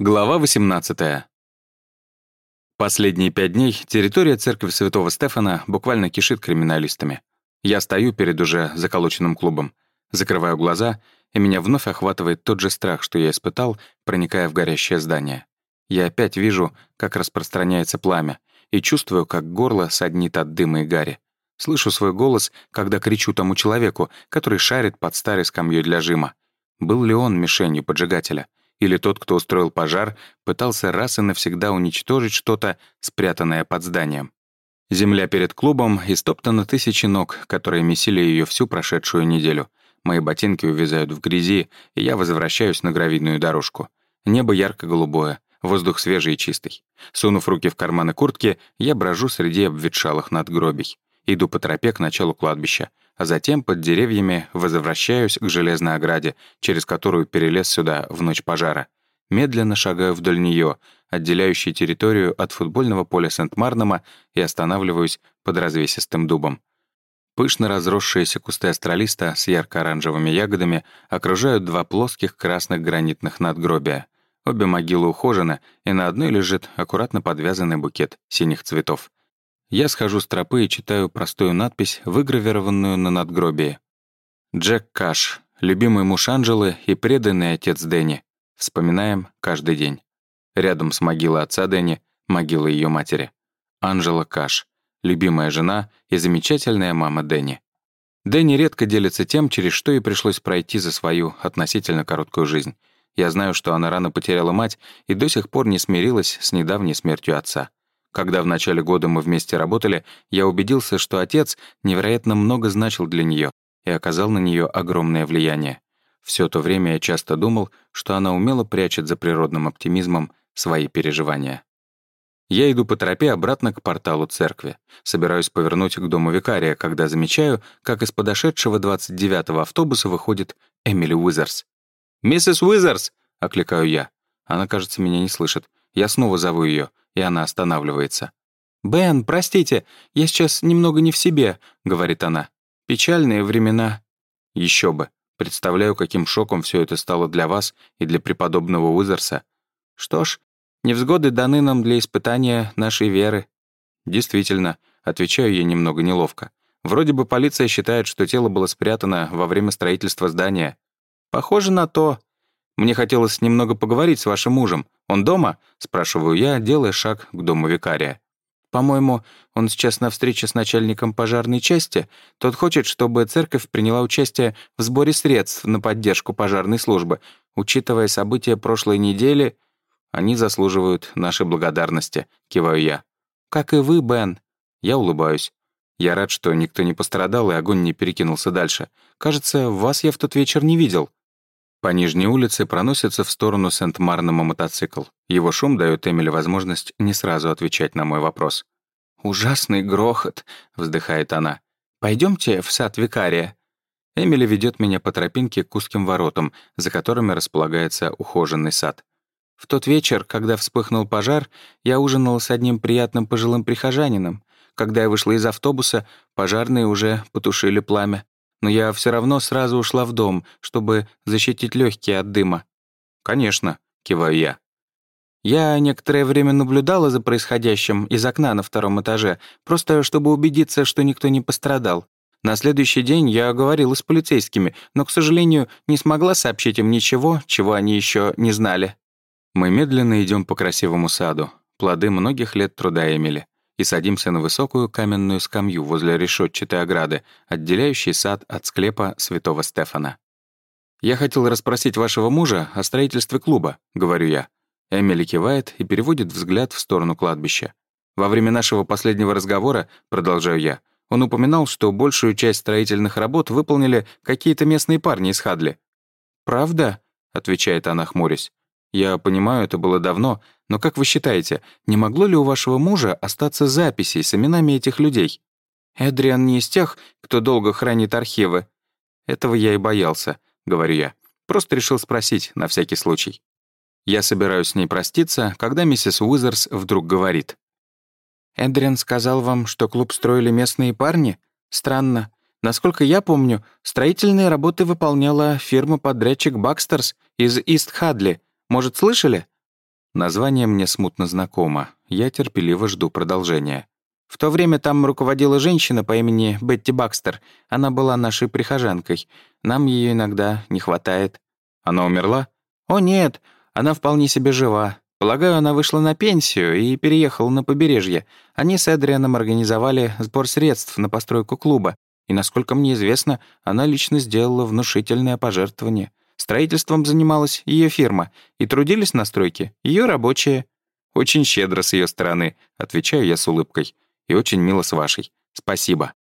Глава 18. Последние пять дней территория церкви Святого Стефана буквально кишит криминалистами. Я стою перед уже заколоченным клубом, закрываю глаза, и меня вновь охватывает тот же страх, что я испытал, проникая в горящее здание. Я опять вижу, как распространяется пламя, и чувствую, как горло саднит от дыма и гари. Слышу свой голос, когда кричу тому человеку, который шарит под старой скамьей для жима. Был ли он мишенью поджигателя? Или тот, кто устроил пожар, пытался раз и навсегда уничтожить что-то, спрятанное под зданием. Земля перед клубом истоптана тысячи ног, которые месили ее всю прошедшую неделю. Мои ботинки увязают в грязи, и я возвращаюсь на гравийную дорожку. Небо ярко-голубое, воздух свежий и чистый. Сунув руки в карманы куртки, я брожу среди обветшалых надгробий. Иду по тропе к началу кладбища а затем под деревьями возвращаюсь к железной ограде, через которую перелез сюда в ночь пожара. Медленно шагаю вдоль нее, отделяющей территорию от футбольного поля Сент-Марнома, и останавливаюсь под развесистым дубом. Пышно разросшиеся кусты астролиста с ярко-оранжевыми ягодами окружают два плоских красных гранитных надгробия. Обе могилы ухожены, и на одной лежит аккуратно подвязанный букет синих цветов. Я схожу с тропы и читаю простую надпись, выгравированную на надгробии. «Джек Каш, любимый муж Анжелы и преданный отец Дэнни. Вспоминаем каждый день». Рядом с могилой отца Дэнни — могила ее матери. Анжела Каш, любимая жена и замечательная мама Дэнни. Дэнни редко делится тем, через что ей пришлось пройти за свою относительно короткую жизнь. Я знаю, что она рано потеряла мать и до сих пор не смирилась с недавней смертью отца. Когда в начале года мы вместе работали, я убедился, что отец невероятно много значил для нее и оказал на нее огромное влияние. Все то время я часто думал, что она умело прячет за природным оптимизмом свои переживания. Я иду по тропе обратно к порталу церкви. Собираюсь повернуть к дому викария, когда замечаю, как из подошедшего 29-го автобуса выходит Эмили Уизерс. «Миссис Уизерс!» — окликаю я. Она, кажется, меня не слышит. Я снова зову ее и она останавливается. «Бен, простите, я сейчас немного не в себе», — говорит она. «Печальные времена». Еще бы. Представляю, каким шоком все это стало для вас и для преподобного Уизерса. Что ж, невзгоды даны нам для испытания нашей веры. Действительно, отвечаю я немного неловко. Вроде бы полиция считает, что тело было спрятано во время строительства здания. Похоже на то. Мне хотелось немного поговорить с вашим мужем. Он дома?» — спрашиваю я, делая шаг к дому викария. «По-моему, он сейчас на встрече с начальником пожарной части. Тот хочет, чтобы церковь приняла участие в сборе средств на поддержку пожарной службы. Учитывая события прошлой недели, они заслуживают нашей благодарности», — киваю я. «Как и вы, Бен». Я улыбаюсь. Я рад, что никто не пострадал и огонь не перекинулся дальше. Кажется, вас я в тот вечер не видел. По нижней улице проносится в сторону Сент-Марнома мотоцикл. Его шум дает Эмили возможность не сразу отвечать на мой вопрос. «Ужасный грохот», — вздыхает она. Пойдемте в сад викария». Эмили ведет меня по тропинке к узким воротам, за которыми располагается ухоженный сад. В тот вечер, когда вспыхнул пожар, я ужинала с одним приятным пожилым прихожанином. Когда я вышла из автобуса, пожарные уже потушили пламя но я все равно сразу ушла в дом, чтобы защитить легкие от дыма. «Конечно», — киваю я. Я некоторое время наблюдала за происходящим из окна на втором этаже, просто чтобы убедиться, что никто не пострадал. На следующий день я говорила с полицейскими, но, к сожалению, не смогла сообщить им ничего, чего они еще не знали. Мы медленно идем по красивому саду, плоды многих лет труда Эмили и садимся на высокую каменную скамью возле решетчатой ограды, отделяющей сад от склепа святого Стефана. «Я хотел расспросить вашего мужа о строительстве клуба», — говорю я. Эмили кивает и переводит взгляд в сторону кладбища. «Во время нашего последнего разговора, — продолжаю я, — он упоминал, что большую часть строительных работ выполнили какие-то местные парни из Хадли». «Правда?» — отвечает она, хмурясь. «Я понимаю, это было давно, но как вы считаете, не могло ли у вашего мужа остаться записей с именами этих людей? Эдриан не из тех, кто долго хранит архивы. Этого я и боялся, говорю я. Просто решил спросить, на всякий случай. Я собираюсь с ней проститься, когда миссис Уизерс вдруг говорит. «Эдриан сказал вам, что клуб строили местные парни? Странно. Насколько я помню, строительные работы выполняла фирма-подрядчик Бакстерс из Ист-Хадли. Может, слышали?» Название мне смутно знакомо. Я терпеливо жду продолжения. В то время там руководила женщина по имени Бетти Бакстер. Она была нашей прихожанкой. Нам ее иногда не хватает. Она умерла? О, нет, она вполне себе жива. Полагаю, она вышла на пенсию и переехала на побережье. Они с Эдрианом организовали сбор средств на постройку клуба. И, насколько мне известно, она лично сделала внушительное пожертвование. Строительством занималась ее фирма, и трудились на стройке ее рабочие. Очень щедро с ее стороны, отвечаю я с улыбкой. И очень мило с вашей. Спасибо.